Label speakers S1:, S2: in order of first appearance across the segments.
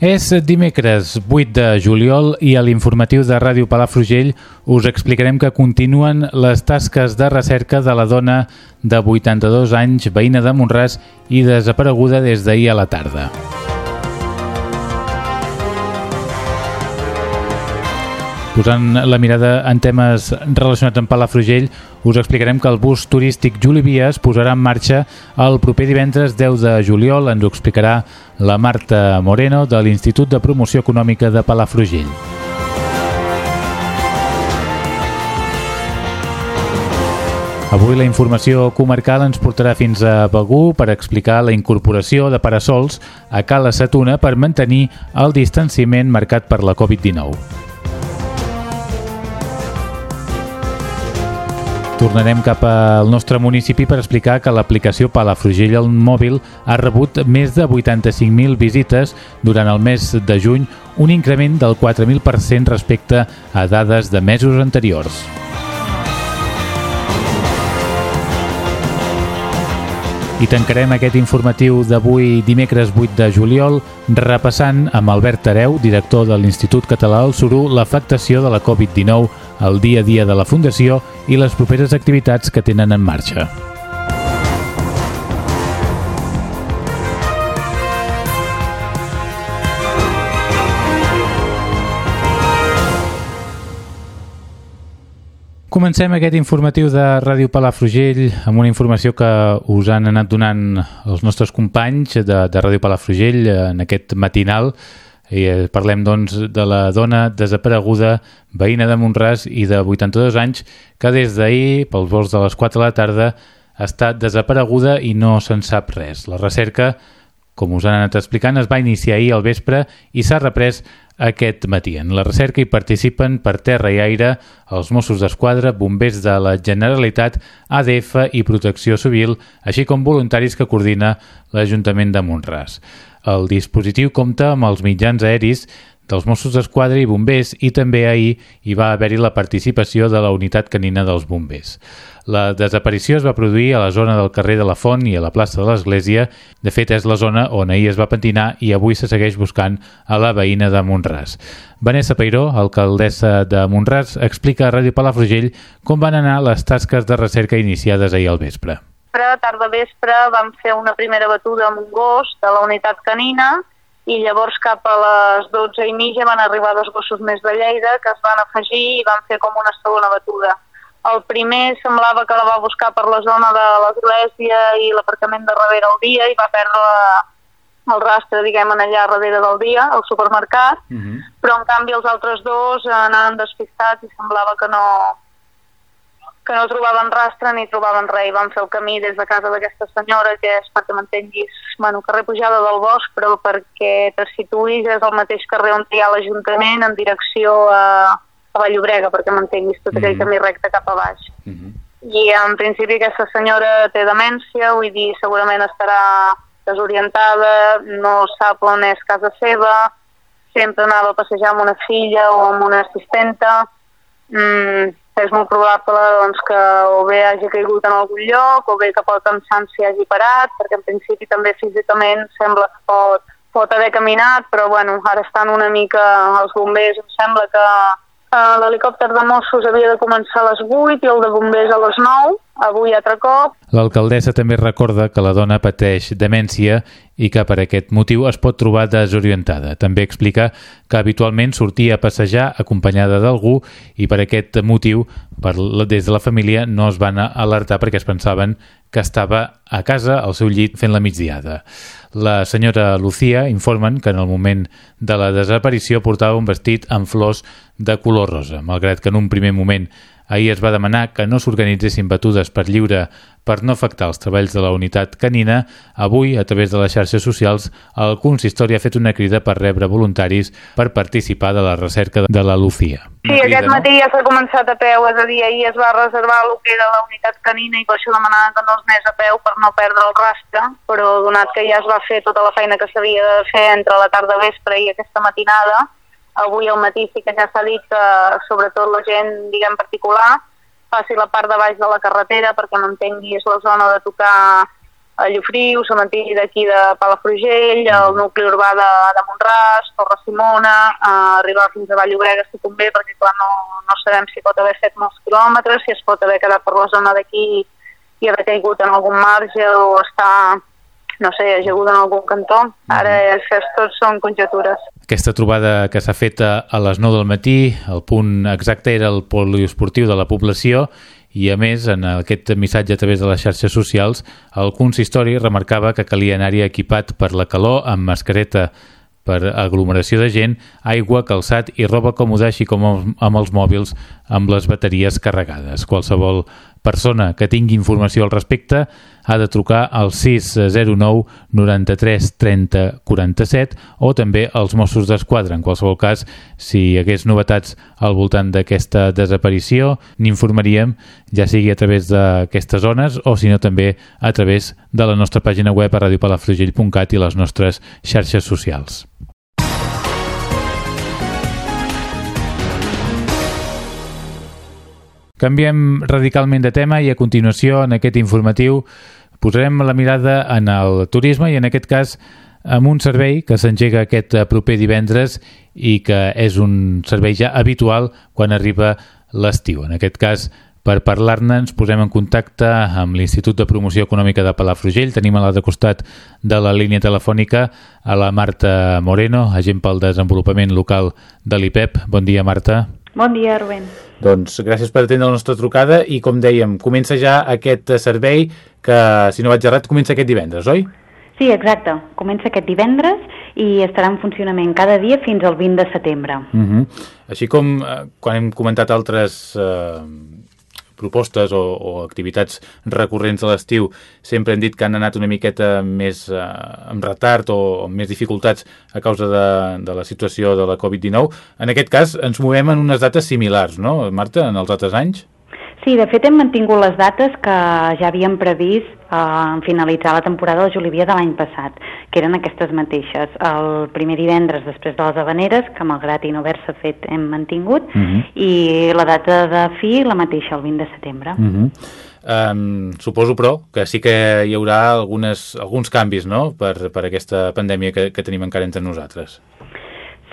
S1: És dimecres 8 de juliol i a l'informatiu de Ràdio Palafrugell us explicarem que continuen les tasques de recerca de la dona de 82 anys, veïna de Montràs i desapareguda des d'ahir a la tarda. Posant la mirada en temes relacionats amb Palafrugell, us explicarem que el bus turístic Juli Vies posarà en marxa el proper divendres 10 de juliol. Ens ho explicarà la Marta Moreno de l'Institut de Promoció Econòmica de Palafrugell. Avui la informació comarcal ens portarà fins a Begú per explicar la incorporació de parasols a Cala Satuna per mantenir el distanciament marcat per la Covid-19. Tornarem cap al nostre municipi per explicar que l'aplicació Palafrugell al mòbil ha rebut més de 85.000 visites durant el mes de juny, un increment del 4.000% respecte a dades de mesos anteriors. I tancarem aquest informatiu d'avui dimecres 8 de juliol repassant amb Albert Areu, director de l'Institut Català del Suru, l'afectació de la Covid-19 al dia a dia de la Fundació i les properes activitats que tenen en marxa. Comencem aquest informatiu de Ràdio Palafrugell amb una informació que us han anat donant els nostres companys de, de Ràdio Palafrugell en aquest matinal. I eh, parlem doncs de la dona desapareguda, veïna de Montràs i de 82 anys, que des d'ahir, pels vols de les 4 de la tarda, estat desapareguda i no se'n sap res. La recerca, com us han anat explicant, es va iniciar ahir al vespre i s'ha reprès aquest matí. En la recerca hi participen per terra i aire els Mossos d'Esquadra, bombers de la Generalitat, ADF i Protecció Civil, així com voluntaris que coordina l'Ajuntament de Montràs. El dispositiu compta amb els mitjans aeris dels Mossos d'Esquadra i bombers i també ahir hi va haver-hi la participació de la unitat canina dels bombers. La desaparició es va produir a la zona del carrer de la Font i a la plaça de l'Església. De fet, és la zona on ahir es va pentinar i avui se segueix buscant a la veïna de Montràs. Vanessa Peiró, alcaldessa de Montràs, explica a Ràdio Palafrugell com van anar les tasques de recerca iniciades ahir al vespre.
S2: Tarda vespre vam fer una primera batuda amb un gos de la unitat canina i llavors cap a les 12 i mitja van arribar dos gossos més de Lleida que es van afegir i van fer com una segona batuda. El primer semblava que la va buscar per la zona de l'església i l'aparcament de darrere el dia i va perdre el rastre, diguem, en allà darrere del dia, al supermercat, uh mhm. -huh. però en canvi els altres dos anaven despistats i semblava que no, que no trobaven rastre ni trobaven res i van fer el camí des de casa d'aquesta senyora que és perquè m'entenguis, bueno, carrer Pujada del Bosc però perquè te situïs és el mateix carrer on hi ha l'Ajuntament en direcció a, a Vallobrega, perquè m'entenguis, tot aquell mm -hmm. camí recte cap a baix. Mm -hmm. I en principi aquesta senyora té demència, vull dir, segurament estarà desorientada, no sap on és casa seva, sempre anava a passejar amb una filla o amb una assistenta, mm, és molt probable doncs, que o bé hagi caigut en algun lloc o bé que pel cansanci hagi parat, perquè en principi també físicament sembla que pot, pot haver caminat, però bueno, ara estan una mica els bombers, em sembla que Uh, L'helicòpter de Mossos havia de començar a les 8 i el de bombers a les 9, avui altre cop.
S1: L'alcaldessa també recorda que la dona pateix demència i que per aquest motiu es pot trobar desorientada. També explica que habitualment sortia a passejar acompanyada d'algú i per aquest motiu per, des de la família no es van alertar perquè es pensaven que estava a casa al seu llit fent la migdiada. La senyora Lucía informen que en el moment de la desaparició portava un vestit amb flors de color rosa. Malgrat que en un primer moment Ahir es va demanar que no s'organitzessin batudes per lliure per no afectar els treballs de la unitat canina. Avui, a través de les xarxes socials, el consistori ha fet una crida per rebre voluntaris per participar de la recerca de la Lucía.
S2: Sí, aquest matí ja s'ha començat a peu, és a dir, ahir es va reservar el que era la unitat canina i per això demanaven que no es anés a peu per no perdre el rastre, però donat que ja es va fer tota la feina que s'havia de fer entre la tarda vespre i aquesta matinada, avui al matí sí que ja s'ha dit que sobretot la gent, diguem, particular, faci la part de baix de la carretera perquè mantengui és la zona de tocar a Llofriu, cementiri d'aquí de Palafrugell, el nucli urbà de, de Montràs, Torre Simona, a arribar fins a Vall-llobrega si convé, perquè clar, no, no sabem si pot haver fet molts quilòmetres, si es pot haver quedat per la zona d'aquí i haver caigut en algun marge o estar no sé, ajagut en algun cantó. Ara és que tot són conjectures.
S1: Aquesta trobada que s'ha fet a les 9 del matí, el punt exacte era el poliesportiu de la població i a més, en aquest missatge a través de les xarxes socials, el consistori remarcava que calia anar-hi equipat per la calor amb mascareta per aglomeració de gent, aigua, calçat i roba còmoda, així com amb els mòbils amb les bateries carregades. Qualsevol persona que tingui informació al respecte ha de trucar al 609 93 30 47 o també als Mossos d'Esquadra. En qualsevol cas, si hi hagués novetats al voltant d'aquesta desaparició, n'informaríem ja sigui a través d'aquestes zones o si no també a través de la nostra pàgina web a radiopalafrugell.cat i les nostres xarxes socials. Canviem radicalment de tema i a continuació en aquest informatiu posarem la mirada en el turisme i en aquest cas amb un servei que s'engega aquest proper divendres i que és un servei ja habitual quan arriba l'estiu. En aquest cas, per parlar-ne ens posem en contacte amb l'Institut de Promoció Econòmica de Palafrugell. Tenim a l'altre costat de la línia telefònica a la Marta Moreno, agent pel desenvolupament local de l'IPEP. Bon dia, Marta.
S3: Bon dia, Rubén.
S1: Doncs gràcies per atendre la nostra trucada i, com dèiem, comença ja aquest servei que, si no vaig errat, comença aquest divendres, oi?
S3: Sí, exacte. Comença aquest divendres i estarà en funcionament cada dia fins al 20 de setembre.
S1: Uh mhm. -huh. Així com eh, quan hem comentat altres eh, propostes o, o activitats recurrents a l'estiu sempre hem dit que han anat una miqueta més eh, amb retard o amb més dificultats a causa de, de la situació de la Covid-19. En aquest cas ens movem en unes dates similars, no, Marta, en els altres anys?
S3: Sí, de fet hem mantingut les dates que ja havíem previst eh, en finalitzar la temporada de Jolivia de l'any passat, que eren aquestes mateixes. El primer divendres després de les Habaneres, que malgrat i no haver-se fet hem mantingut, uh mhm. -huh. i la data de fi la mateixa, el 20 de setembre. Uh -huh.
S1: Um, suposo, però, que sí que hi haurà algunes, alguns canvis no? per, per aquesta pandèmia que, que tenim encara entre nosaltres.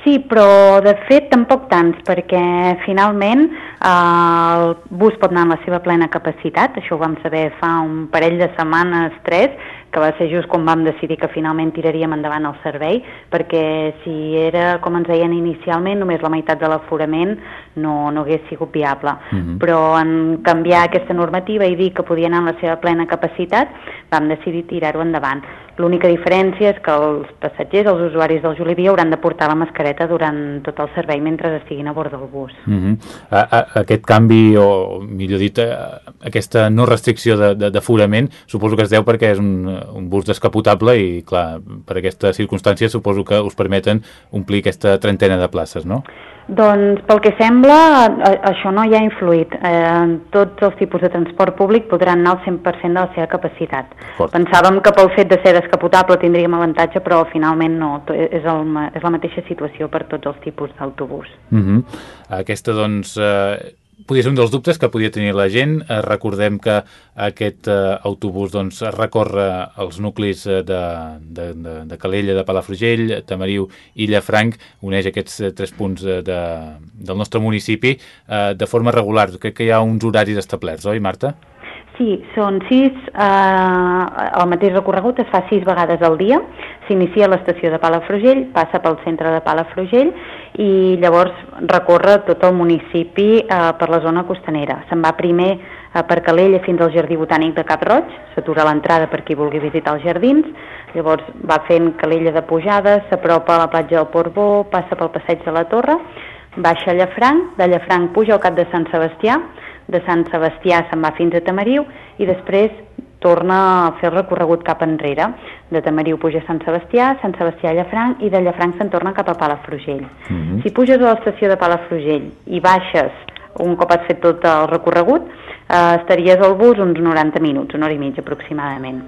S3: Sí, però de fet tampoc tants, perquè finalment el bus pot anar amb la seva plena capacitat, això ho vam saber fa un parell de setmanes, tres, que va ser just quan vam decidir que finalment tiraríem endavant el servei, perquè si era, com ens deien inicialment, només la meitat de l'aforament no, no hagués sigut viable. Uh mhm. -huh. Però en canviar aquesta normativa i dir que podia anar amb la seva plena capacitat, vam decidir tirar-ho endavant. L'única diferència és que els passatgers, els usuaris del Jolivia, hauran de portar la mascareta durant tot el servei mentre estiguin a bord del bus. Uh
S1: -huh. a, a, aquest canvi, o millor dit, a, aquesta no restricció d'aforament, suposo que es deu perquè és un, un bus descapotable i, clar, per aquesta circumstància suposo que us permeten omplir aquesta trentena de places, no?
S3: Doncs pel que sembla, això no hi ha influït. Eh, tots els tipus de transport públic podran anar al 100% de la seva capacitat. Pensàvem que pel fet de ser descapotable tindríem avantatge, però finalment no. És, el, és la mateixa situació per tots els tipus d'autobús.
S1: Uh mhm. -huh. Aquesta, doncs, eh, podia ser un dels dubtes que podia tenir la gent. Eh, recordem que aquest eh, autobús doncs, recorre els nuclis eh, de, de, de, de Calella, de Palafrugell, Tamariu i Llafranc, uneix aquests eh, tres punts eh, de, del nostre municipi eh, de forma regular. Crec que hi ha uns horaris establerts, oi, Marta?
S3: Sí, són sis, eh, el mateix recorregut es fa sis vegades al dia, s'inicia a l'estació de Palafrugell, passa pel centre de Palafrugell i llavors recorre tot el municipi eh, per la zona costanera. Se'n va primer eh, per Calella fins al Jardí Botànic de Cap Roig, s'atura l'entrada per qui vulgui visitar els jardins, llavors va fent Calella de pujada, s'apropa a la platja del Portbó, passa pel passeig de la Torre, baixa a Llafranc, de Llafranc puja al cap de Sant Sebastià, de Sant Sebastià se'n va fins a Tamariu i després torna a fer el recorregut cap enrere. De Tamariu puja a Sant Sebastià, Sant Sebastià a Llafranc i de Llafranc se'n torna cap a Palafrugell. Mm -hmm. Si puges a l'estació de Palafrugell i baixes un cop has fet tot el recorregut, eh, estaries al bus uns 90 minuts, una hora i mitja aproximadament.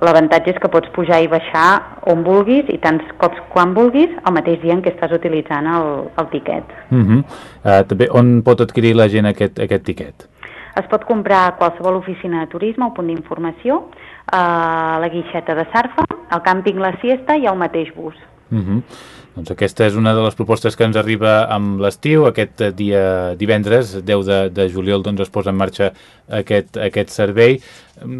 S3: L'avantatge és que pots pujar i baixar on vulguis i tants cops quan vulguis el mateix dia en què estàs utilitzant el, el tiquet.
S1: Uh -huh. uh, també on pot adquirir la gent aquest, aquest tiquet?
S3: Es pot comprar a qualsevol oficina de turisme o punt d'informació, a la guixeta de Sarfa, al càmping La Siesta i al mateix bus.
S1: Uh -huh. Doncs aquesta és una de les propostes que ens arriba amb l'estiu. Aquest dia divendres, 10 de, de juliol, doncs es posa en marxa aquest, aquest servei.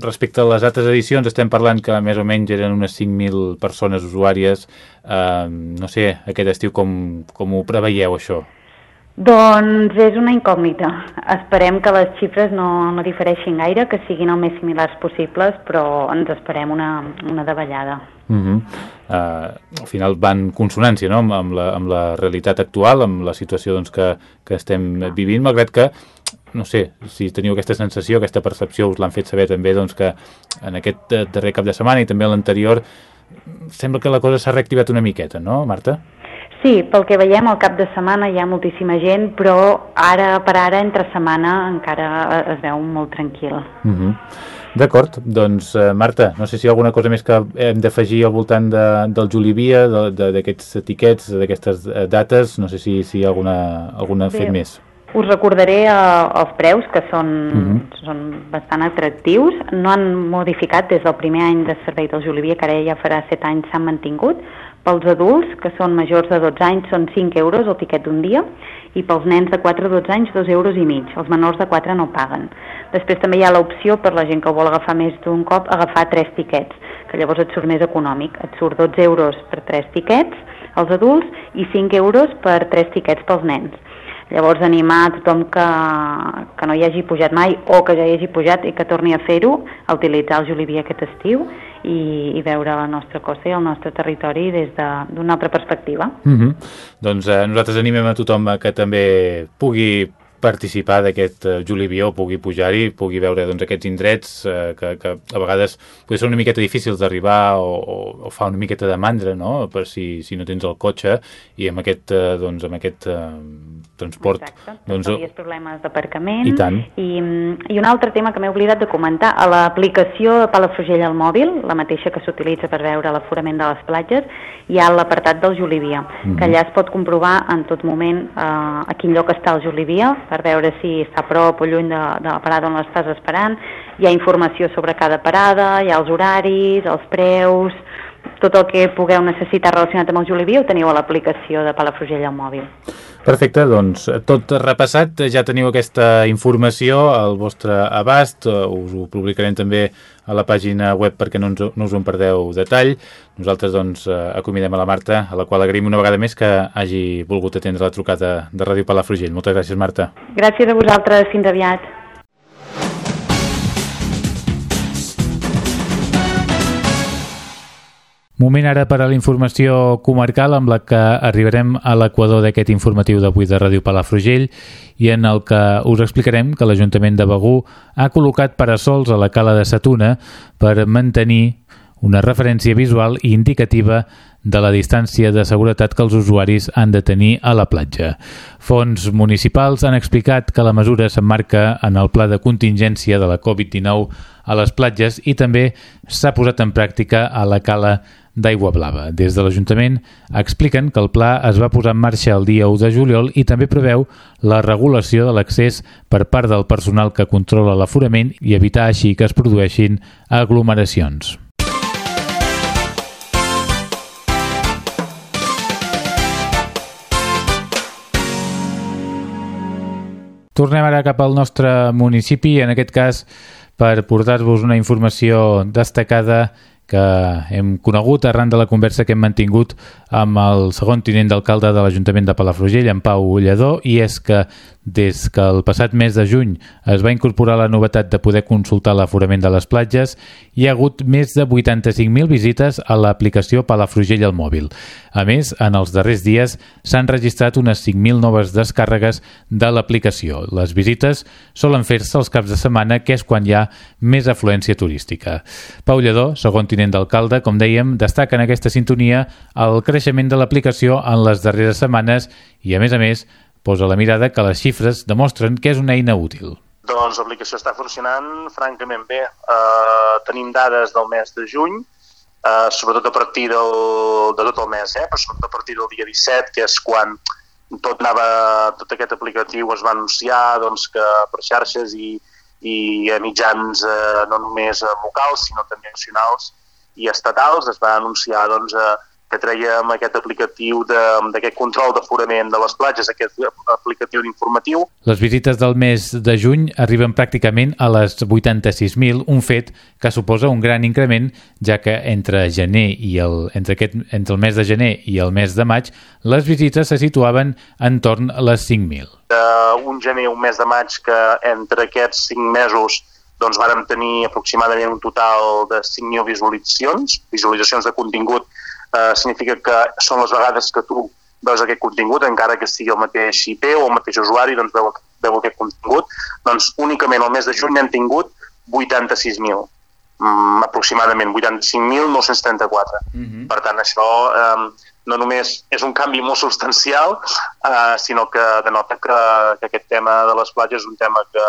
S1: Respecte a les altres edicions, estem parlant que més o menys eren unes 5.000 persones usuàries. Eh, no sé, aquest estiu com, com ho preveieu, això?
S3: Doncs és una incògnita. Esperem que les xifres no, no difereixin gaire, que siguin el més similars possibles, però ens esperem una, una davallada.
S1: Uh -huh. uh, al final van consonància no? amb, amb, la, amb la realitat actual, amb la situació doncs, que, que estem vivint, malgrat que no sé, si teniu aquesta sensació, aquesta percepció, us l'han fet saber també doncs, que en aquest darrer cap de setmana i també l'anterior sembla que la cosa s'ha reactivat una miqueta, no, Marta?
S3: Sí, pel que veiem al cap de setmana hi ha moltíssima gent, però ara per ara, entre setmana, encara es veu molt tranquil. Uh
S1: mhm. -huh. D'acord, doncs uh, Marta, no sé si hi ha alguna cosa més que hem d'afegir al voltant de, del Julivia, d'aquests etiquets, d'aquestes eh, dates, no sé si, si hi ha alguna, alguna Bé, fet més.
S3: Us recordaré uh, els preus, que són, uh mhm. -huh. són bastant atractius. No han modificat des del primer any de servei del Julivia, que ara ja farà 7 anys s'han mantingut, pels adults, que són majors de 12 anys, són 5 euros el tiquet d'un dia, i pels nens de 4 a 12 anys, 2 euros i mig. Els menors de 4 no paguen. Després també hi ha l'opció, per la gent que vol agafar més d'un cop, agafar 3 tiquets, que llavors et surt més econòmic. Et surt 12 euros per 3 tiquets, els adults, i 5 euros per 3 tiquets pels nens. Llavors animar a tothom que, que no hi hagi pujat mai o que ja hi hagi pujat i que torni a fer-ho, a utilitzar el Jolivia aquest estiu i, i veure la nostra costa i el nostre territori des d'una de, altra perspectiva.
S1: Mm -hmm. Doncs eh, nosaltres animem a tothom que també pugui participar d'aquest uh, Julibió, pugui pujar-hi, pugui veure doncs, aquests indrets uh, que, que a vegades ser una miqueta difícils d'arribar o, o, o fa una miqueta de mandra, no?, per si, si no tens el cotxe i amb aquest, uh, doncs, amb aquest uh, transport...
S3: Exacte, doncs, problemes d'aparcament.
S1: I tant.
S3: I, I un altre tema que m'he oblidat de comentar, a l'aplicació de Palafrugell al mòbil, la mateixa que s'utilitza per veure l'aforament de les platges, hi ha l'apartat del Jolivia, mm -hmm. que allà es pot comprovar en tot moment eh, a quin lloc està el Jolivia, per veure si està a prop o lluny de, de la parada on l'estàs esperant, hi ha informació sobre cada parada, hi ha els horaris, els preus, tot el que pugueu necessitar relacionat amb el Jolivia ho teniu a l'aplicació de Palafrugell al mòbil.
S1: Perfecte, doncs tot repassat, ja teniu aquesta informació al vostre abast, us ho publicarem també a la pàgina web perquè no, ens, no us en perdeu detall. Nosaltres doncs acomidem a la Marta, a la qual agraïm una vegada més que hagi volgut atendre la trucada de Ràdio Palafrugell. Moltes gràcies, Marta.
S3: Gràcies a vosaltres, fins aviat.
S1: Moment ara per a la informació comarcal amb la que arribarem a l'equador d'aquest informatiu d'avui de Ràdio Palafrugell i en el que us explicarem que l'Ajuntament de Begú ha col·locat parasols a la cala de Satuna per mantenir una referència visual i indicativa de la distància de seguretat que els usuaris han de tenir a la platja. Fons municipals han explicat que la mesura s'emmarca en el pla de contingència de la Covid-19 a les platges i també s'ha posat en pràctica a la cala d'Aigua Blava. Des de l'Ajuntament expliquen que el pla es va posar en marxa el dia 1 de juliol i també preveu la regulació de l'accés per part del personal que controla l'aforament i evitar així que es produeixin aglomeracions. Tornem ara cap al nostre municipi, en aquest cas per portar-vos una informació destacada que hem conegut arran de la conversa que hem mantingut amb el segon tinent d'alcalde de l'Ajuntament de Palafrugell, en Pau Lledó, i és que des que el passat mes de juny es va incorporar la novetat de poder consultar l'aforament de les platges, hi ha hagut més de 85.000 visites a l'aplicació Palafrugell al mòbil. A més, en els darrers dies s'han registrat unes 5.000 noves descàrregues de l'aplicació. Les visites solen fer-se els caps de setmana, que és quan hi ha més afluència turística. Pau Lledó, segon tinent d'alcalde, com dèiem, destaca en aquesta sintonia el creixement de l'aplicació en les darreres setmanes i, a més a més, posa la mirada que les xifres demostren que és una eina útil.
S4: Doncs l'aplicació està funcionant francament bé. Uh, tenim dades del mes de juny, uh, sobretot a partir del, de tot el mes, eh? però sobretot a partir del dia 17, que és quan tot anava, tot aquest aplicatiu es va anunciar doncs, que per xarxes i, i a mitjans eh, no només locals, sinó també nacionals i estatals es va anunciar doncs, eh, que trèiem aquest aplicatiu d'aquest control d'aforament de les platges, aquest aplicatiu d'informatiu.
S1: Les visites del mes de juny arriben pràcticament a les 86.000, un fet que suposa un gran increment, ja que entre gener i el, entre, aquest, entre el mes de gener i el mes de maig, les visites se situaven entorn a les 5.000.
S4: Uh, un gener, un mes de maig, que entre aquests 5 mesos doncs vàrem tenir aproximadament un total de 5.000 visualitzacions, visualitzacions de contingut eh, significa que són les vegades que tu veus aquest contingut, encara que sigui el mateix IP o el mateix usuari, doncs veu, veu aquest contingut, doncs únicament el mes de juny han tingut 86.000, mm, aproximadament 85.934. Mm -hmm. Per tant, això eh, no només és un canvi molt substancial, eh, sinó que denota que, que aquest tema de les platges és un tema que,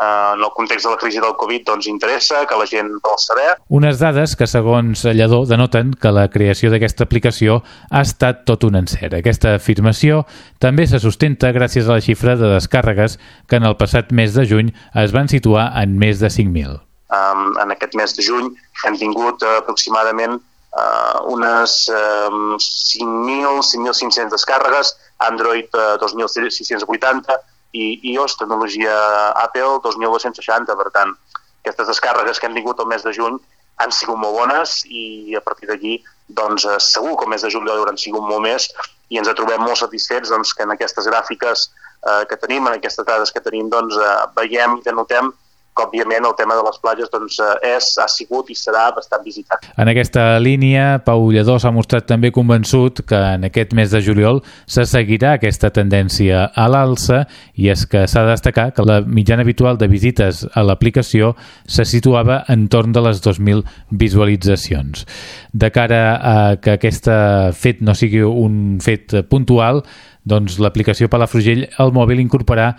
S4: en el context de la crisi del Covid doncs interessa, que la gent vol saber.
S1: Unes dades que, segons Lledó, denoten que la creació d'aquesta aplicació ha estat tot un encert. Aquesta afirmació també se sustenta gràcies a la xifra de descàrregues que en el passat mes de juny es van situar en més de 5.000.
S4: Um, en aquest mes de juny hem tingut uh, aproximadament uh, unes uh, 5.000, 5.500 descàrregues, Android uh, 2.680, i iOS, tecnologia Apple 2260, per tant, aquestes descàrregues que hem tingut el mes de juny han sigut molt bones i a partir d'aquí doncs, eh, segur que el mes de juliol hauran sigut molt més i ens trobem molt satisfets doncs, que en aquestes gràfiques eh, que tenim, en aquestes dades que tenim, doncs, eh, veiem i denotem que òbviament el tema de les platges doncs, eh, és, ha sigut i serà bastant visitat.
S1: En aquesta línia, Pau Lledó s'ha mostrat també convençut que en aquest mes de juliol se seguirà aquesta tendència a l'alça i és que s'ha de destacar que la mitjana habitual de visites a l'aplicació se situava entorn de les 2.000 visualitzacions. De cara a que aquest fet no sigui un fet puntual, doncs l'aplicació Palafrugell al mòbil incorporarà,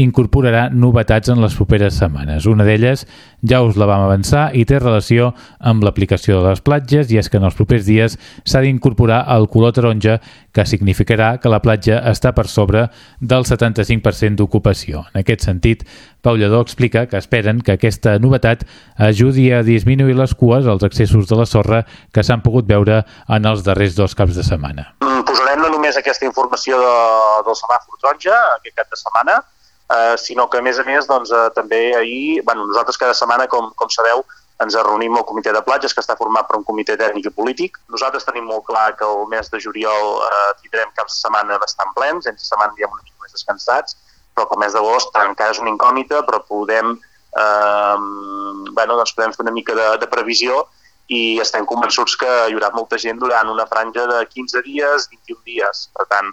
S1: incorporarà novetats en les properes setmanes. Una d'elles ja us la vam avançar i té relació amb l'aplicació de les platges i és que en els propers dies s'ha d'incorporar el color taronja que significarà que la platja està per sobre del 75% d'ocupació. En aquest sentit, Pau Lledó explica que esperen que aquesta novetat ajudi a disminuir les cues als accessos de la sorra que s'han pogut veure en els darrers dos caps de setmana.
S4: Posarem no només aquesta informació de, del semàfor taronja aquest cap de setmana, eh, sinó que a més a més doncs, eh, també ahir, bueno, nosaltres cada setmana, com, com sabeu, ens reunim al comitè de platges, que està format per un comitè tècnic i polític. Nosaltres tenim molt clar que el mes de juliol eh, tindrem caps de setmana bastant plens, entre setmana diem una mica més descansats, però que el mes d'agost encara és una incògnita, però podem, eh, bueno, doncs podem fer una mica de, de previsió i estem convençuts que hi haurà molta gent durant una franja de 15 dies, 21 dies. Per tant,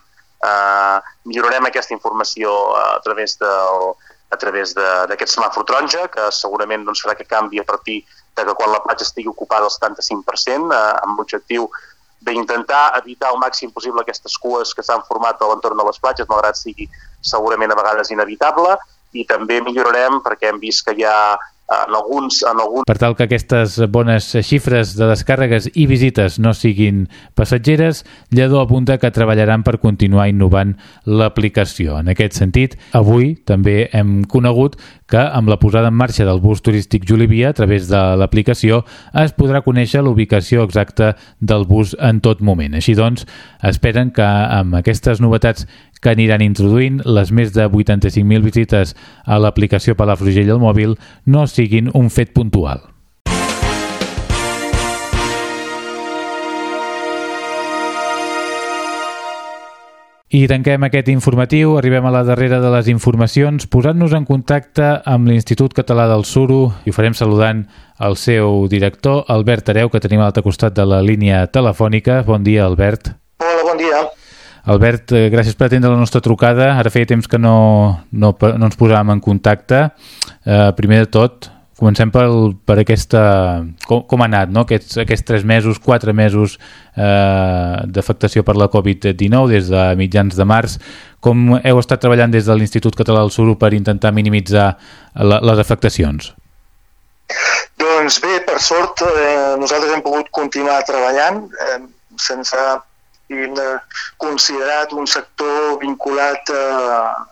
S4: eh, millorarem aquesta informació a través del, a través d'aquest semàfor taronja, que segurament doncs, farà que canvi a partir de que quan la platja estigui ocupada al 75%, eh, amb l'objectiu d'intentar evitar al màxim possible aquestes cues que s'han format a l'entorn de les platges, malgrat sigui segurament a vegades inevitable, i també millorarem perquè hem vist que hi ha en alguns, en alguns...
S1: Per tal que aquestes bones xifres de descàrregues i visites no siguin passatgeres, Lledó apunta que treballaran per continuar innovant l'aplicació. En aquest sentit, avui també hem conegut que amb la posada en marxa del bus turístic Julivia a través de l'aplicació es podrà conèixer l'ubicació exacta del bus en tot moment. Així doncs, esperen que amb aquestes novetats que aniran introduint les més de 85.000 visites a l'aplicació Palafrugell al mòbil no siguin un fet puntual. I tanquem aquest informatiu, arribem a la darrera de les informacions, posant-nos en contacte amb l'Institut Català del Suro i ho farem saludant el seu director, Albert Areu, que tenim a l'altre costat de la línia telefònica. Bon dia, Albert.
S5: Hola, bon dia.
S1: Albert, eh, gràcies per atendre la nostra trucada. Ara feia temps que no, no, no ens posàvem en contacte. Eh, primer de tot, Comencem per, per aquesta... Com, com ha anat, no? Aquests, aquests tres mesos, quatre mesos eh, d'afectació per la Covid-19 des de mitjans de març. Com heu estat treballant des de l'Institut Català del Suro per intentar minimitzar la, les afectacions?
S5: Doncs bé, per sort, eh, nosaltres hem pogut continuar treballant eh, sense eh, considerat un sector vinculat a,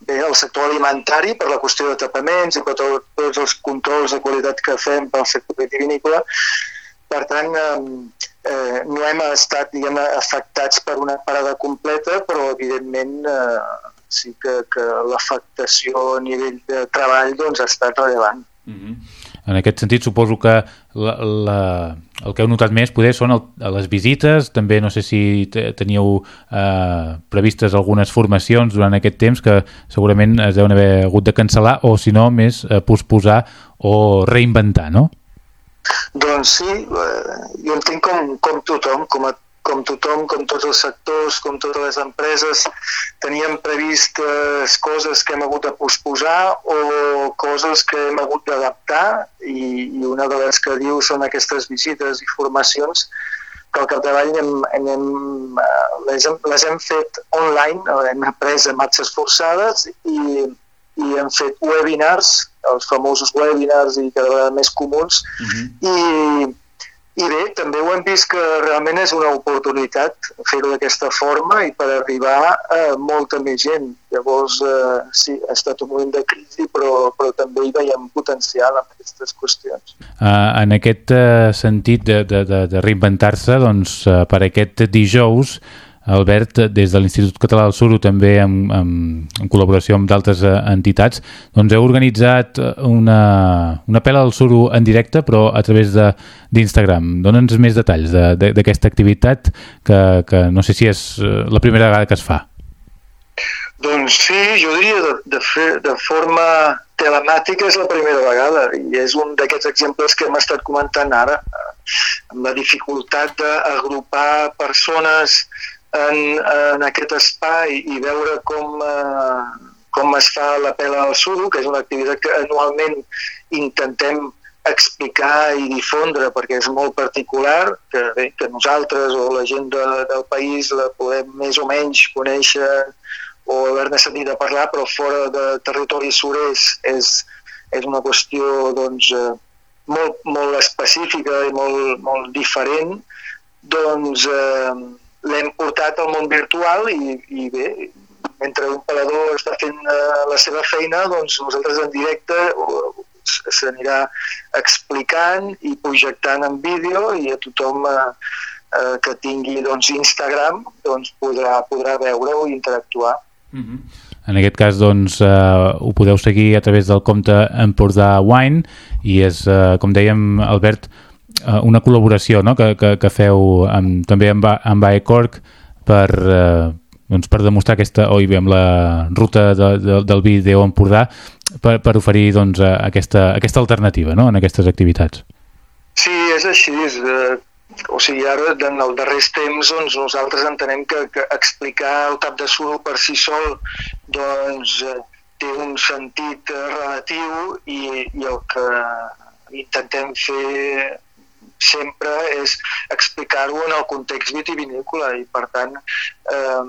S5: bé, el sector alimentari per la qüestió de tapaments i per tot, tots els controls de qualitat que fem pel sector vitivinícola. Per tant, eh, no hem estat diguem, afectats per una parada completa, però evidentment eh, sí que, que l'afectació a nivell de treball doncs, ha estat rellevant. Mm
S1: -hmm. En aquest sentit, suposo que la, la, el que heu notat més poder són el, les visites, també no sé si teníeu eh, previstes algunes formacions durant aquest temps que segurament es deuen haver hagut de cancel·lar o, si no, més eh, posposar o reinventar, no?
S5: Doncs sí, eh, jo entenc com, com tothom, com a com tothom, com tots els sectors, com totes les empreses, teníem previstes coses que hem hagut de posposar o coses que hem hagut d'adaptar i, i una de les que diu són aquestes visites i formacions que al capdavall hem, hem, hem, eh, les, hem, les hem fet online, hem après a marxes forçades i, i hem fet webinars, els famosos webinars i cada vegada més comuns, uh mhm. -huh. i i bé, també ho hem vist que realment és una oportunitat fer-ho d'aquesta forma i per arribar a molta més gent. Llavors, eh, sí, ha estat un moment de crisi, però, però també hi veiem potencial en aquestes qüestions.
S1: Uh, en aquest uh, sentit de, de, de, de reinventar-se, doncs, per aquest dijous Albert, des de l'Institut Català del Suro, també en, en, en col·laboració amb d'altres eh, entitats, doncs heu organitzat una, una pela del Suro en directe, però a través d'Instagram. Dóna'ns més detalls d'aquesta de, de, activitat, que, que no sé si és eh, la primera vegada que es fa.
S5: Doncs sí, jo diria de, de, fer, de forma telemàtica és la primera vegada i és un d'aquests exemples que hem estat comentant ara, eh, amb la dificultat d'agrupar persones en, en aquest espai i veure com, eh, com es fa la pela al sudo, que és una activitat que anualment intentem explicar i difondre perquè és molt particular, que, bé, que nosaltres o la gent de, del país la podem més o menys conèixer o haver-ne sentit a parlar, però fora de territori surers és, és una qüestió doncs, eh, molt, molt específica i molt, molt diferent, doncs eh, l'hem portat al món virtual i, i bé, mentre un pelador està fent uh, la seva feina, doncs nosaltres en directe s'anirà explicant i projectant en vídeo i a tothom uh, uh, que tingui doncs, Instagram doncs, podrà, podrà veure-ho i interactuar. Mm
S1: -hmm. En aquest cas, doncs, eh, ho podeu seguir a través del compte Empordà Wine i és, eh, com dèiem, Albert, una col·laboració no? que, que, que feu amb, també amb, amb AECORC per, uh, doncs per demostrar aquesta, oi bé, amb la ruta de, de, del vídeo Empordà per, per oferir doncs, aquesta, aquesta alternativa no? en aquestes activitats.
S5: Sí, és així. És, eh, o sigui, ara, en el darrers temps, doncs, nosaltres entenem que, que explicar el tap de suro per si sol doncs, té un sentit relatiu i, i el que intentem fer sempre és explicar-ho en el context vitivinícola i per tant eh,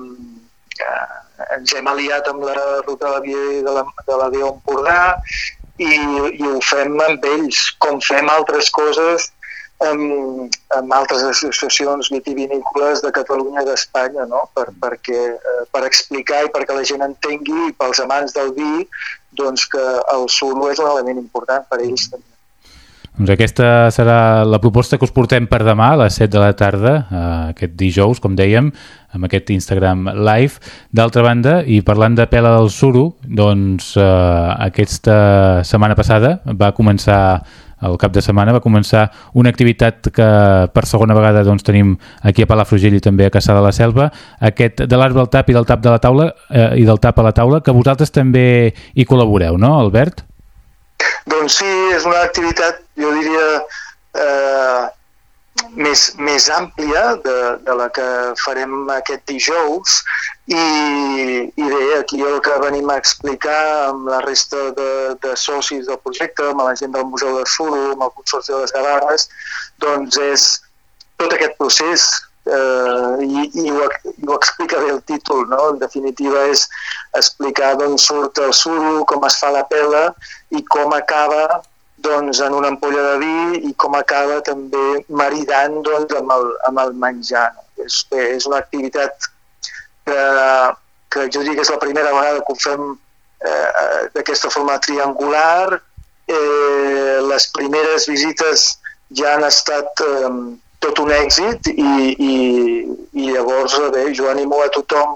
S5: ens hem aliat amb la ruta de la, de la, de la Déu Empordà i, i ho fem amb ells, com fem altres coses amb, amb altres associacions vitivinícoles de Catalunya i d'Espanya, no? per, perquè, eh, per explicar i perquè la gent entengui i pels amants del vi doncs que el suro és un element important per ells també.
S1: Doncs aquesta serà la proposta que us portem per demà a les 7 de la tarda, eh, aquest dijous, com dèiem, amb aquest Instagram live. D'altra banda, i parlant de pela del suro, doncs eh, aquesta setmana passada va començar el cap de setmana va començar una activitat que per segona vegada doncs, tenim aquí a Palafrugell i també a Caçà de la Selva, aquest de l'arbre al tap i del tap de la taula eh, i del tap a la taula, que vosaltres també hi col·laboreu, no, Albert?
S5: Doncs sí, és una activitat, jo diria, eh, més, més àmplia de, de la que farem aquest dijous i, i bé, aquí el que venim a explicar amb la resta de, de socis del projecte, amb la gent del Museu de Suro, amb el Consorci de les Gavarres, doncs és tot aquest procés eh, i, i, ho, i ho explica bé el títol, no? En definitiva és explicar d'on surt el suro, com es fa la pela i com acaba doncs, en una ampolla de vi i com acaba també maridant doncs, amb, el, amb el menjar. És, és una activitat que, que jo dic que és la primera vegada que ho fem eh, d'aquesta forma triangular. Eh, les primeres visites ja han estat eh, tot un èxit i, i, i llavors bé, jo animo a tothom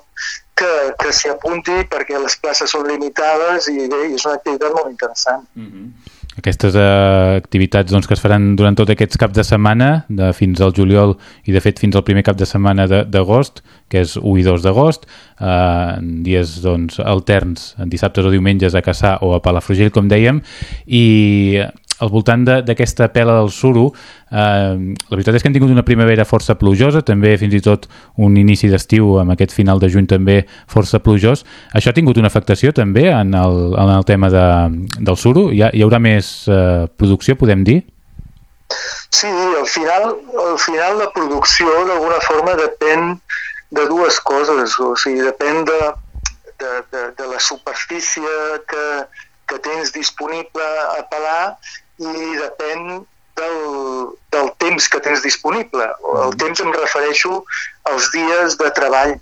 S5: que, que s'hi apunti perquè les places són limitades i bé, és una activitat molt interessant. Mm -hmm
S1: aquestes eh, activitats doncs, que es faran durant tots aquests caps de setmana, de fins al juliol i de fet fins al primer cap de setmana d'agost, que és 1 i 2 d'agost, eh, dies doncs, alterns, dissabtes o diumenges a Caçà o a Palafrugell, com dèiem, i al voltant d'aquesta pela del suro, eh, la veritat és que hem tingut una primavera força plujosa, també fins i tot un inici d'estiu amb aquest final de juny també força plujós. Això ha tingut una afectació també en el, en el tema de, del suro? Hi, ha, hi haurà més eh, producció, podem dir?
S5: Sí, al final, al final la producció d'alguna forma depèn de dues coses, o sigui, depèn de, de, de, de la superfície que, que tens disponible a pelar i depèn del, del temps que tens disponible. El temps em refereixo als dies de treball.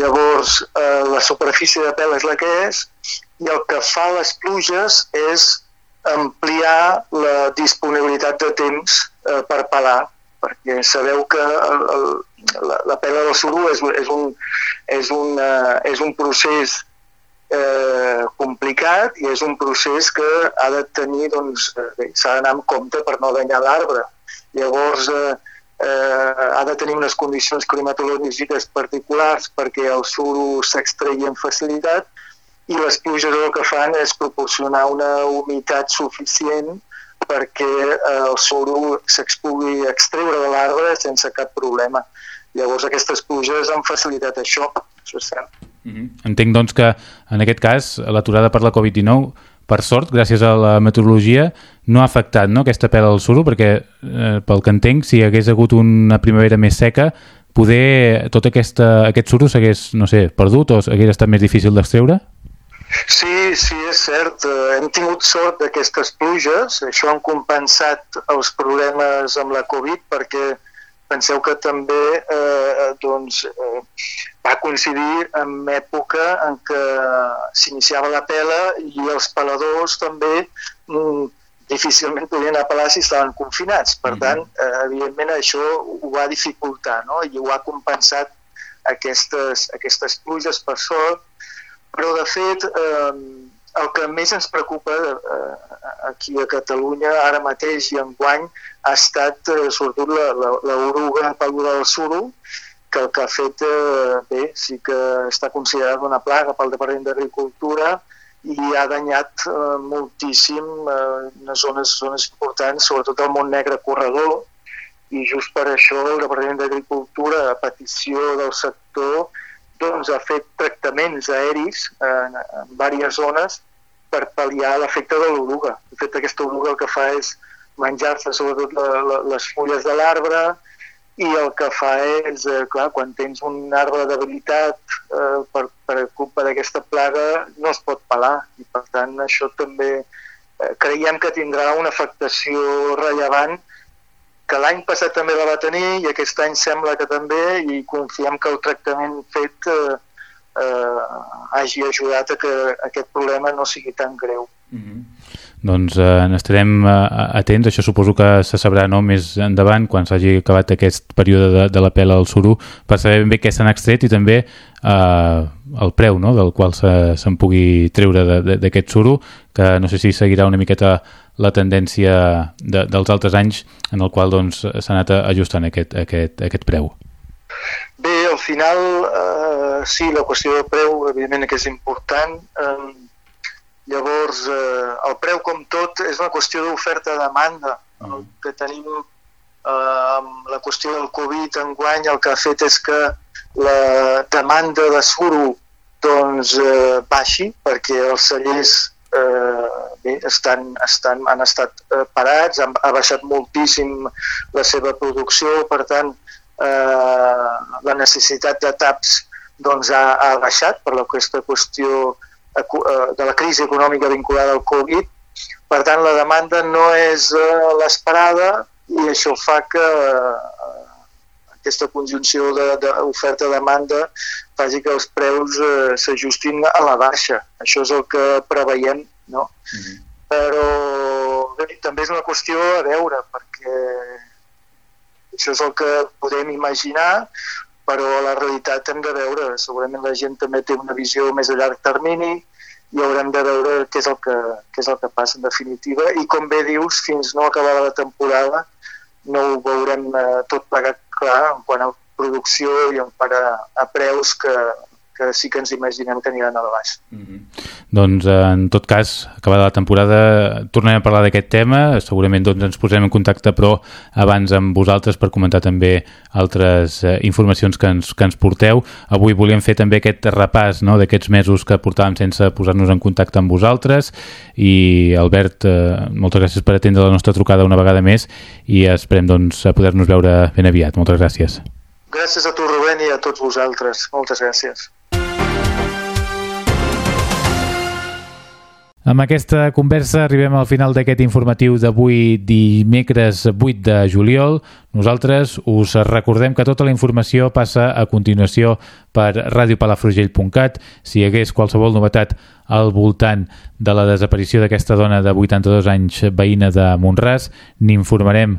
S5: Llavors, eh, la superfície de pèl és la que és i el que fa les pluges és ampliar la disponibilitat de temps eh, per pelar, perquè sabeu que el, el, la, la pela del suro és, és, un, és, un, uh, és un procés eh, complicat i és un procés que ha de tenir, doncs, eh, s'ha d'anar amb compte per no danyar l'arbre. Llavors, eh, eh, ha de tenir unes condicions climatològiques particulars perquè el suro s'extregui amb facilitat i les pluges el que fan és proporcionar una humitat suficient perquè eh, el suro se'x pugui extreure de l'arbre sense cap problema. Llavors aquestes pluges han facilitat això, això és cert.
S1: Mm -hmm. Entenc, doncs, que en aquest cas l'aturada per la Covid-19 per sort, gràcies a la meteorologia, no ha afectat no, aquesta pela del suro, perquè eh, pel que entenc, si hagués hagut una primavera més seca, poder tot aquesta, aquest suro s'hagués, no sé, perdut o hagués estat més difícil d'extreure?
S5: Sí, sí, és cert. Eh, hem tingut sort d'aquestes pluges. Això han compensat els problemes amb la Covid perquè penseu que també eh, doncs, eh, va coincidir amb època en què s'iniciava la pela i els peladors també mm, difícilment podien apelar si estaven confinats. Per tant, eh, evidentment això ho va dificultar no? i ho ha compensat aquestes, aquestes pluges per sort, però de fet eh, el que més ens preocupa eh, aquí a Catalunya ara mateix i enguany ha estat eh, sobretot l'oruga peluda del suro, que el que ha fet, eh, bé, sí que està considerat una plaga pel Departament d'Agricultura i ha danyat eh, moltíssim eh, unes zones, zones importants, sobretot el Mont Negre Corredor, i just per això el Departament d'Agricultura, a petició del sector, doncs, ha fet tractaments aeris en, en diverses zones per pal·liar l'efecte de l'oruga. De fet, aquesta oruga el que fa és menjar-se sobretot la, la, les fulles de l'arbre i el que fa és, eh, clar, quan tens un arbre debilitat eh, per, per culpa d'aquesta plaga no es pot pelar i per tant això també eh, creiem que tindrà una afectació rellevant que l'any passat també la va tenir i aquest any sembla que també i confiem que el tractament fet eh, eh, hagi ajudat a que aquest problema no sigui tan greu. Mm -hmm.
S1: doncs eh, n'estarem eh, atents, això suposo que se sabrà no més endavant quan s'hagi acabat aquest període de, de la pela al suro per saber ben bé què s'han extret i també eh, el preu no? del qual se'n se pugui treure d'aquest suro que no sé si seguirà una miqueta la tendència de, dels altres anys en el qual doncs, s'ha doncs, anat ajustant aquest, aquest, aquest preu.
S5: Bé, final, eh, sí, la qüestió del preu, evidentment que és important. Eh, Llavors, eh, el preu, com tot, és una qüestió d'oferta-demanda. Uh -huh. El que tenim eh, amb la qüestió del Covid enguany, el que ha fet és que la demanda de suro doncs, eh, baixi, perquè els cellers eh, bé, estan, estan, han estat eh, parats, han, ha baixat moltíssim la seva producció, per tant, eh, la necessitat de taps doncs, ha, ha baixat per aquesta qüestió Eh, de la crisi econòmica vinculada al Covid. Per tant, la demanda no és eh, l'esperada i això fa que eh, aquesta conjunció d'oferta-demanda faci que els preus eh, s'ajustin a la baixa. Això és el que preveiem, no? Mm -hmm. Però bé, també és una qüestió a veure, perquè això és el que podem imaginar, però la realitat hem de veure. Segurament la gent també té una visió més a llarg termini i haurem de veure què és el que, què és el que passa en definitiva i com bé dius, fins no acabar la temporada no ho veurem eh, tot plegat clar en quant a producció i en quant a, a preus que, que sí que ens imaginem que aniran a la baixa. Mm -hmm.
S1: Doncs en tot cas, acabada la temporada tornem a parlar d'aquest tema, segurament doncs, ens posem en contacte però abans amb vosaltres per comentar també altres eh, informacions que ens, que ens porteu. Avui volíem fer també aquest repàs no, d'aquests mesos que portàvem sense posar-nos en contacte amb vosaltres i Albert, eh, moltes gràcies per atendre la nostra trucada una vegada més i esperem doncs, poder-nos veure ben aviat. Moltes gràcies.
S5: Gràcies a tu, Rubén, i a tots vosaltres. Moltes gràcies.
S1: Amb aquesta conversa arribem al final d'aquest informatiu d'avui dimecres 8 de juliol. Nosaltres us recordem que tota la informació passa a continuació per radiopalafrugell.cat. Si hi hagués qualsevol novetat al voltant de la desaparició d'aquesta dona de 82 anys veïna de Montràs, n'informarem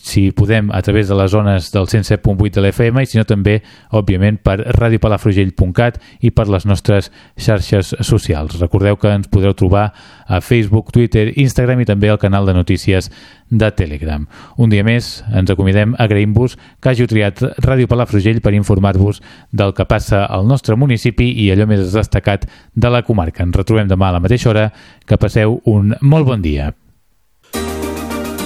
S1: si podem a través de les zones del 107.8 de l'FM i si no també, òbviament, per radiopalafrugell.cat i per les nostres xarxes socials. Recordeu que ens podreu trobar a Facebook, Twitter, Instagram i també al canal de notícies de Telegram. Un dia més ens acomidem agraïm-vos que hàgiu triat Ràdio Palafrugell per informar-vos del que passa al nostre municipi i allò més destacat de la comarca. Ens retrobem demà a la mateixa hora. Que passeu un molt bon dia.